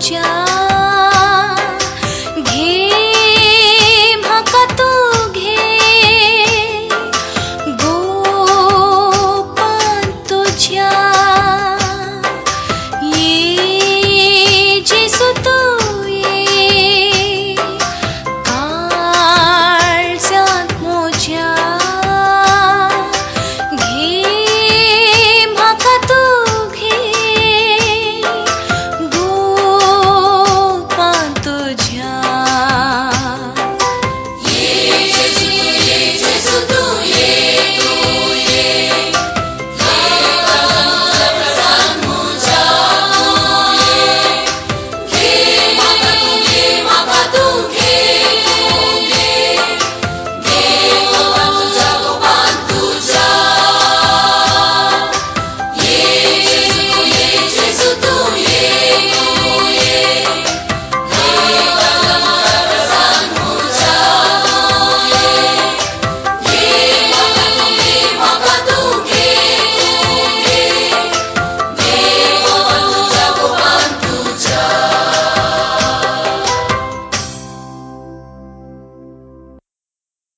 च्या